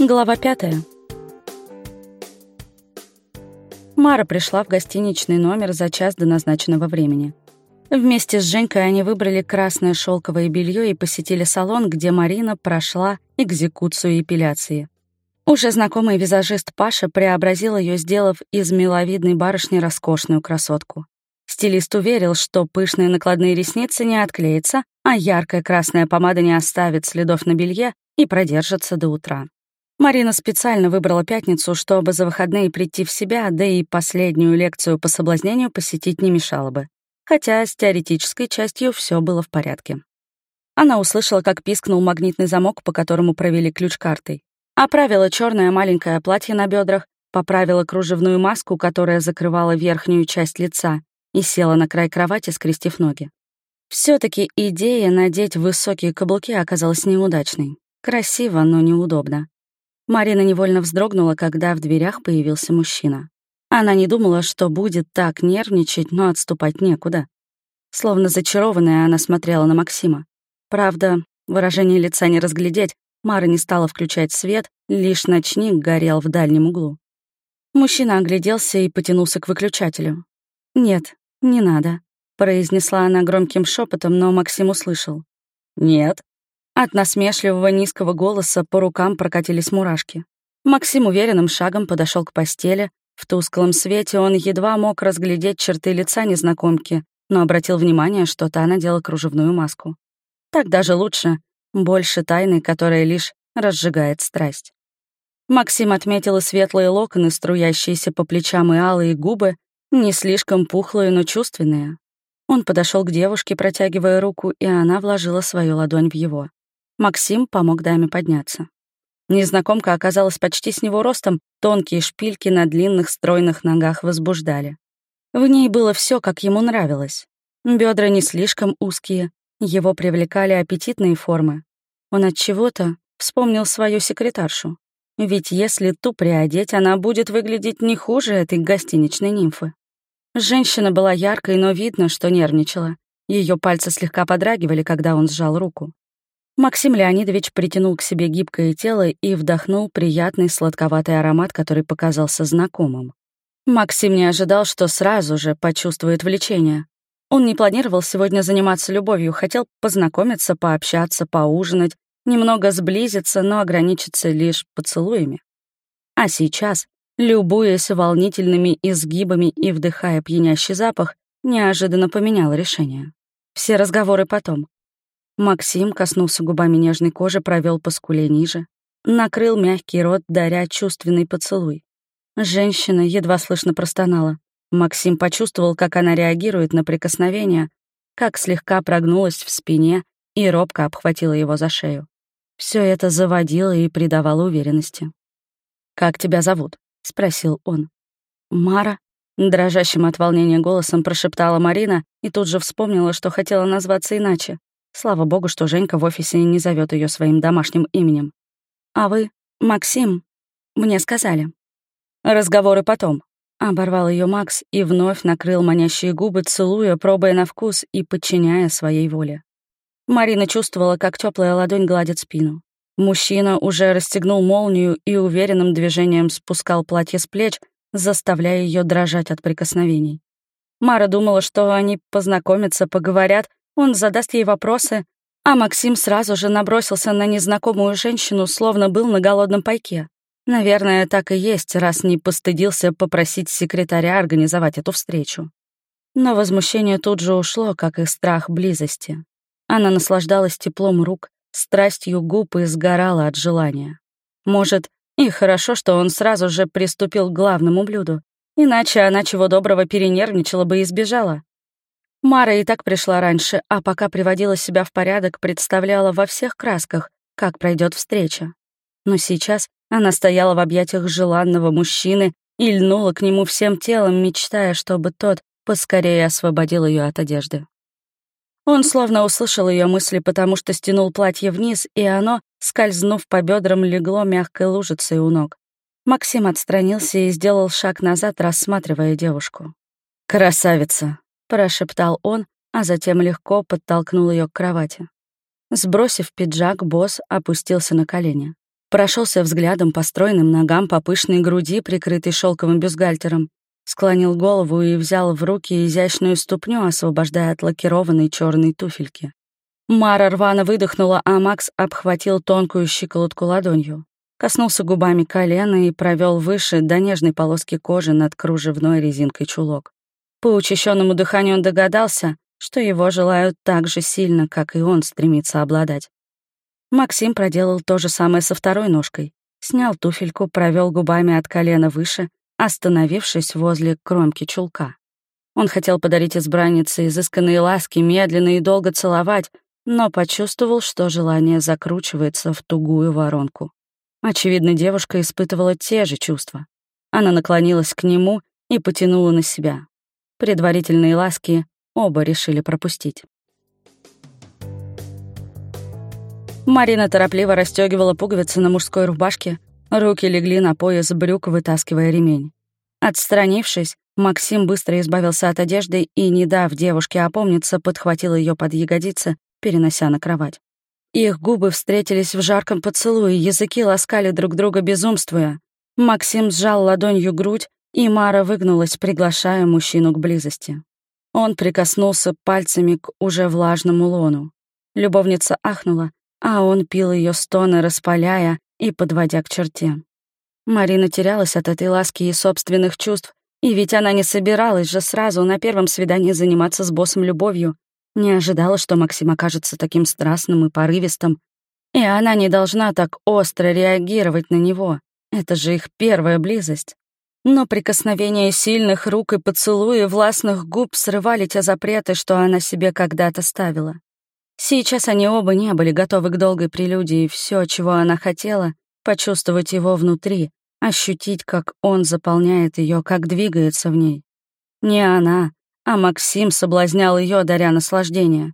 Глава пятая. Мара пришла в гостиничный номер за час до назначенного времени. Вместе с Женькой они выбрали красное шелковое белье и посетили салон, где Марина прошла экзекуцию эпиляции. Уже знакомый визажист Паша преобразил ее, сделав из миловидной барышни роскошную красотку. Стилист уверил, что пышные накладные ресницы не отклеятся, а яркая красная помада не оставит следов на белье и продержится до утра. Марина специально выбрала пятницу, чтобы за выходные прийти в себя, да и последнюю лекцию по соблазнению посетить не мешало бы. Хотя с теоретической частью все было в порядке. Она услышала, как пискнул магнитный замок, по которому провели ключ картой. Оправила черное маленькое платье на бедрах, поправила кружевную маску, которая закрывала верхнюю часть лица, и села на край кровати, скрестив ноги. все таки идея надеть высокие каблуки оказалась неудачной. Красиво, но неудобно. Марина невольно вздрогнула, когда в дверях появился мужчина. Она не думала, что будет так нервничать, но отступать некуда. Словно зачарованная, она смотрела на Максима. Правда, выражение лица не разглядеть, Мара не стала включать свет, лишь ночник горел в дальнем углу. Мужчина огляделся и потянулся к выключателю. «Нет, не надо», — произнесла она громким шепотом, но Максим услышал. «Нет», от насмешливого низкого голоса по рукам прокатились мурашки. Максим уверенным шагом подошел к постели. В тусклом свете он едва мог разглядеть черты лица незнакомки, но обратил внимание, что та надела кружевную маску. Так даже лучше, больше тайны, которая лишь разжигает страсть. Максим отметил и светлые локоны, струящиеся по плечам, и алые губы, не слишком пухлые, но чувственные. Он подошел к девушке, протягивая руку, и она вложила свою ладонь в его. Максим помог даме подняться. Незнакомка оказалась почти с него ростом, тонкие шпильки на длинных стройных ногах возбуждали. В ней было все, как ему нравилось. Бедра не слишком узкие, его привлекали аппетитные формы. Он от чего-то вспомнил свою секретаршу. Ведь если ту приодеть, она будет выглядеть не хуже этой гостиничной нимфы. Женщина была яркой, но видно, что нервничала. Ее пальцы слегка подрагивали, когда он сжал руку. Максим Леонидович притянул к себе гибкое тело и вдохнул приятный сладковатый аромат, который показался знакомым. Максим не ожидал, что сразу же почувствует влечение. Он не планировал сегодня заниматься любовью, хотел познакомиться, пообщаться, поужинать, немного сблизиться, но ограничиться лишь поцелуями. А сейчас, любуясь волнительными изгибами и вдыхая пьянящий запах, неожиданно поменял решение. Все разговоры потом. Максим коснулся губами нежной кожи, провел по скуле ниже, накрыл мягкий рот, даря чувственный поцелуй. Женщина едва слышно простонала. Максим почувствовал, как она реагирует на прикосновение, как слегка прогнулась в спине и робко обхватила его за шею. Все это заводило и придавало уверенности. «Как тебя зовут?» — спросил он. «Мара», — дрожащим от волнения голосом прошептала Марина и тут же вспомнила, что хотела назваться иначе. Слава богу, что Женька в офисе не зовет ее своим домашним именем. «А вы, Максим, мне сказали». «Разговоры потом», — оборвал ее Макс и вновь накрыл манящие губы, целуя, пробуя на вкус и подчиняя своей воле. Марина чувствовала, как теплая ладонь гладит спину. Мужчина уже расстегнул молнию и уверенным движением спускал платье с плеч, заставляя ее дрожать от прикосновений. Мара думала, что они познакомятся, поговорят, он задаст ей вопросы, а Максим сразу же набросился на незнакомую женщину, словно был на голодном пайке. Наверное, так и есть, раз не постыдился попросить секретаря организовать эту встречу. Но возмущение тут же ушло, как и страх близости. Она наслаждалась теплом рук, страстью губ и сгорала от желания. Может, и хорошо, что он сразу же приступил к главному блюду, иначе она чего доброго перенервничала бы и сбежала. Мара и так пришла раньше, а пока приводила себя в порядок, представляла во всех красках, как пройдет встреча. Но сейчас она стояла в объятиях желанного мужчины и льнула к нему всем телом, мечтая, чтобы тот поскорее освободил ее от одежды. Он словно услышал ее мысли, потому что стянул платье вниз, и оно, скользнув по бедрам, легло мягкой лужицей у ног. Максим отстранился и сделал шаг назад, рассматривая девушку. «Красавица!» Прошептал он, а затем легко подтолкнул ее к кровати. Сбросив пиджак, босс опустился на колени. Прошелся взглядом по стройным ногам, по пышной груди, прикрытой шелковым бюстгальтером, склонил голову и взял в руки изящную ступню, освобождая от лакированной черной туфельки. Мара рвано выдохнула, а Макс обхватил тонкую щиколотку ладонью. Коснулся губами колена и провел выше до нежной полоски кожи над кружевной резинкой чулок. По учащенному дыханию он догадался, что его желают так же сильно, как и он стремится обладать. Максим проделал то же самое со второй ножкой. Снял туфельку, провел губами от колена выше, остановившись возле кромки чулка. Он хотел подарить избраннице изысканные ласки, медленно и долго целовать, но почувствовал, что желание закручивается в тугую воронку. Очевидно, девушка испытывала те же чувства. Она наклонилась к нему и потянула на себя. Предварительные ласки оба решили пропустить. Марина торопливо расстегивала пуговицы на мужской рубашке, руки легли на пояс брюк, вытаскивая ремень. Отстранившись, Максим быстро избавился от одежды и, не дав девушке опомниться, подхватил ее под ягодицы, перенося на кровать. Их губы встретились в жарком поцелуе, языки ласкали друг друга безумствуя. Максим сжал ладонью грудь, и Мара выгнулась, приглашая мужчину к близости. Он прикоснулся пальцами к уже влажному лону. Любовница ахнула, а он пил ее стоны, распаляя и подводя к черте. Марина терялась от этой ласки и собственных чувств, и ведь она не собиралась же сразу на первом свидании заниматься с боссом любовью, не ожидала, что Максим окажется таким страстным и порывистым, и она не должна так остро реагировать на него. Это же их первая близость. Но прикосновения сильных рук и поцелуи властных губ срывали те запреты, что она себе когда-то ставила. Сейчас они оба не были готовы к долгой прелюдии, и все, чего она хотела, почувствовать его внутри, ощутить, как он заполняет ее, как двигается в ней. Не она, а Максим соблазнял ее, даря наслаждение.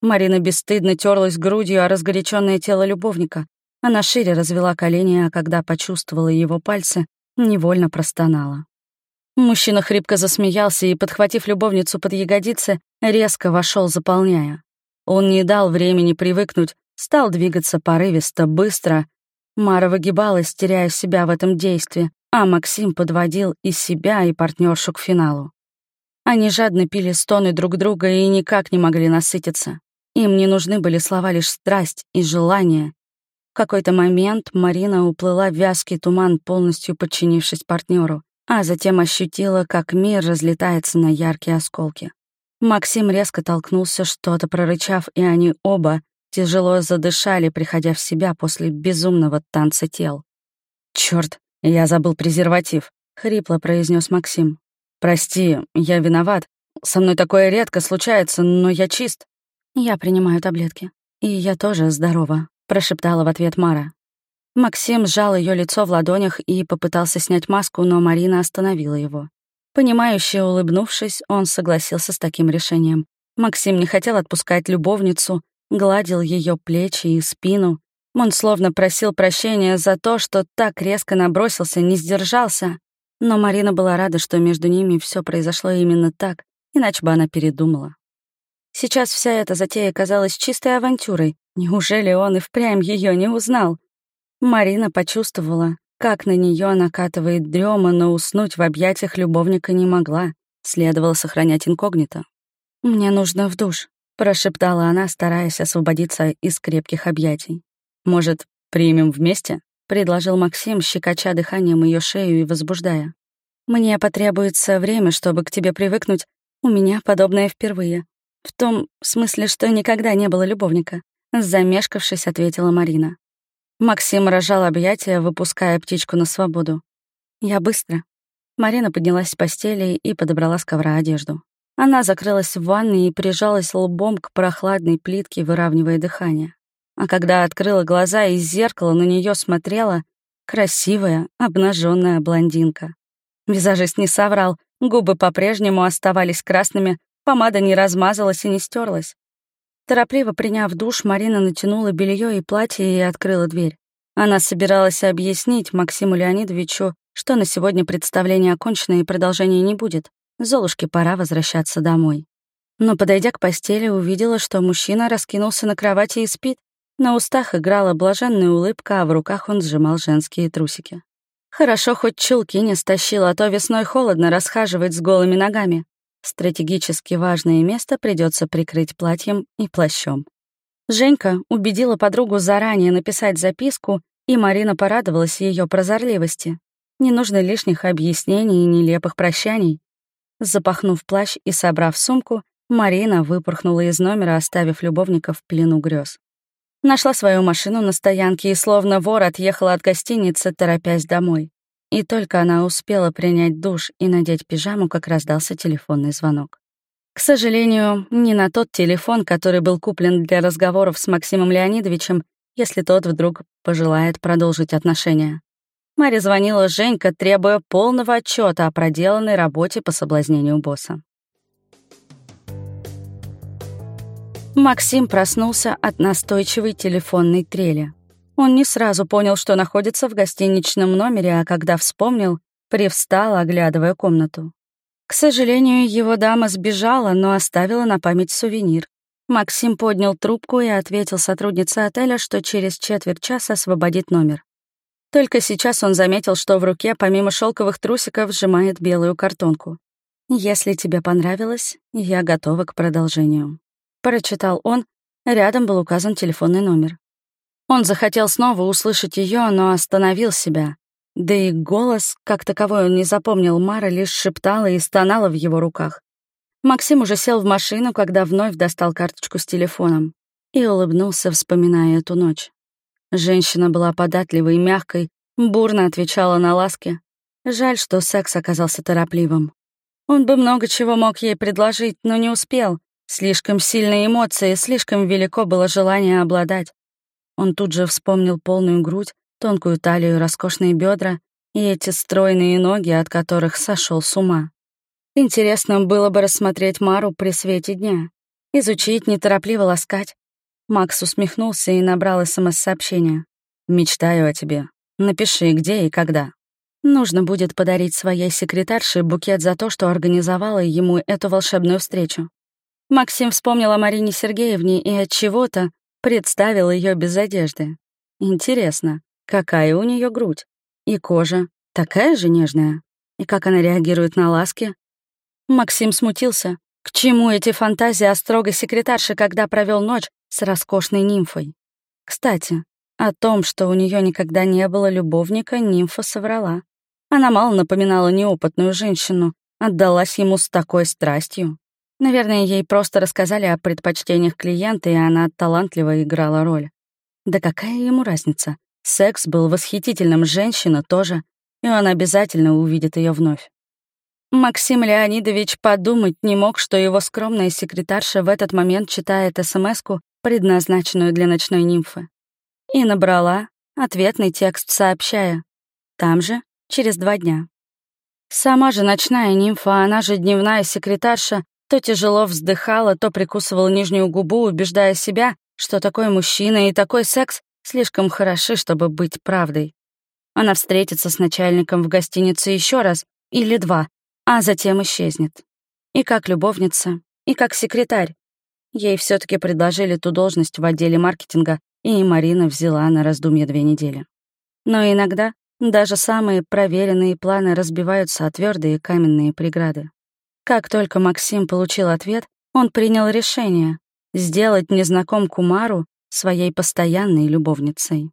Марина бесстыдно терлась грудью о разгоряченное тело любовника. Она шире развела колени, а когда почувствовала его пальцы, невольно простонала. Мужчина хрипко засмеялся и, подхватив любовницу под ягодицы, резко вошел, заполняя. Он не дал времени привыкнуть, стал двигаться порывисто, быстро. Мара выгибалась, теряя себя в этом действии, а Максим подводил и себя, и партнершу к финалу. Они жадно пили стоны друг друга и никак не могли насытиться. Им не нужны были слова лишь страсть и желание. Какой-то момент Марина уплыла в вязкий туман, полностью подчинившись партнеру, а затем ощутила, как мир разлетается на яркие осколки. Максим резко толкнулся, что-то прорычав, и они оба тяжело задышали, приходя в себя после безумного танца тел. Черт, я забыл презерватив», — хрипло произнес Максим. «Прости, я виноват. Со мной такое редко случается, но я чист». «Я принимаю таблетки. И я тоже здорова», — прошептала в ответ Мара. Максим сжал ее лицо в ладонях и попытался снять маску, но Марина остановила его. Понимающе улыбнувшись, он согласился с таким решением. Максим не хотел отпускать любовницу, гладил ее плечи и спину. Он словно просил прощения за то, что так резко набросился, не сдержался. Но Марина была рада, что между ними все произошло именно так, иначе бы она передумала. Сейчас вся эта затея казалась чистой авантюрой. Неужели он и впрямь ее не узнал? Марина почувствовала, как на нее накатывает дрема, но уснуть в объятиях любовника не могла. Следовало сохранять инкогнито. «Мне нужно в душ», — прошептала она, стараясь освободиться из крепких объятий. «Может, примем вместе?» — предложил Максим, щекоча дыханием ее шею и возбуждая. «Мне потребуется время, чтобы к тебе привыкнуть. У меня подобное впервые. В том смысле, что никогда не было любовника», — замешкавшись, ответила Марина. Максим рожал объятия, выпуская птичку на свободу. «Я быстро». Марина поднялась с постели и подобрала с ковра одежду. Она закрылась в ванной и прижалась лбом к прохладной плитке, выравнивая дыхание. А когда открыла глаза, из зеркала на нее смотрела красивая, обнаженная блондинка. Визажист не соврал, губы по-прежнему оставались красными, помада не размазалась и не стерлась. Торопливо приняв душ, Марина натянула белье и платье и открыла дверь. Она собиралась объяснить Максиму Леонидовичу, что на сегодня представление окончено и продолжения не будет. Золушке пора возвращаться домой. Но, подойдя к постели, увидела, что мужчина раскинулся на кровати и спит. На устах играла блаженная улыбка, а в руках он сжимал женские трусики. Хорошо, хоть чулки не стащил, а то весной холодно расхаживать с голыми ногами. Стратегически важное место придется прикрыть платьем и плащом. Женька убедила подругу заранее написать записку, и Марина порадовалась ее прозорливости. Не нужно лишних объяснений и нелепых прощаний. Запахнув плащ и собрав сумку, Марина выпорхнула из номера, оставив любовника в плену грез. Нашла свою машину на стоянке и словно вор отъехала от гостиницы, торопясь домой. И только она успела принять душ и надеть пижаму, как раздался телефонный звонок. К сожалению, не на тот телефон, который был куплен для разговоров с Максимом Леонидовичем, если тот вдруг пожелает продолжить отношения. Маре звонила Женька, требуя полного отчета о проделанной работе по соблазнению босса. Максим проснулся от настойчивой телефонной трели. Он не сразу понял, что находится в гостиничном номере, а когда вспомнил, привстал, оглядывая комнату. К сожалению, его дама сбежала, но оставила на память сувенир. Максим поднял трубку и ответил сотруднице отеля, что через четверть часа освободит номер. Только сейчас он заметил, что в руке, помимо шелковых трусиков, сжимает белую картонку. «Если тебе понравилось, я готова к продолжению». Прочитал он, рядом был указан телефонный номер. Он захотел снова услышать ее, но остановил себя. Да и голос, как таковой он не запомнил, Мара лишь шептала и стонала в его руках. Максим уже сел в машину, когда вновь достал карточку с телефоном и улыбнулся, вспоминая эту ночь. Женщина была податливой и мягкой, бурно отвечала на ласки. Жаль, что секс оказался торопливым. Он бы много чего мог ей предложить, но не успел. Слишком сильные эмоции, слишком велико было желание обладать. Он тут же вспомнил полную грудь, тонкую талию роскошные бедра и эти стройные ноги, от которых сошел с ума. Интересно было бы рассмотреть Мару при свете дня, изучить, неторопливо ласкать. Макс усмехнулся и набрал СМС-сообщение. «Мечтаю о тебе. Напиши, где и когда». Нужно будет подарить своей секретарше букет за то, что организовала ему эту волшебную встречу. Максим вспомнил о Марине Сергеевне и от чего-то представил ее без одежды. Интересно, какая у нее грудь? И кожа такая же нежная? И как она реагирует на ласки? Максим смутился. К чему эти фантазии о строгой секретарше, когда провел ночь с роскошной нимфой? Кстати, о том, что у нее никогда не было любовника, нимфа соврала. Она мало напоминала неопытную женщину, отдалась ему с такой страстью. Наверное, ей просто рассказали о предпочтениях клиента, и она талантливо играла роль. Да какая ему разница? Секс был восхитительным, женщина тоже, и он обязательно увидит ее вновь. Максим Леонидович подумать не мог, что его скромная секретарша в этот момент читает смс предназначенную для ночной нимфы. И набрала ответный текст, сообщая. Там же, через два дня. Сама же ночная нимфа, она же дневная секретарша, то тяжело вздыхала, то прикусывала нижнюю губу, убеждая себя, что такой мужчина и такой секс слишком хороши, чтобы быть правдой. Она встретится с начальником в гостинице еще раз или два, а затем исчезнет. И как любовница, и как секретарь. Ей все таки предложили ту должность в отделе маркетинга, и Марина взяла на раздумье две недели. Но иногда даже самые проверенные планы разбиваются о твердые каменные преграды. Как только Максим получил ответ, он принял решение сделать незнакомку Мару своей постоянной любовницей.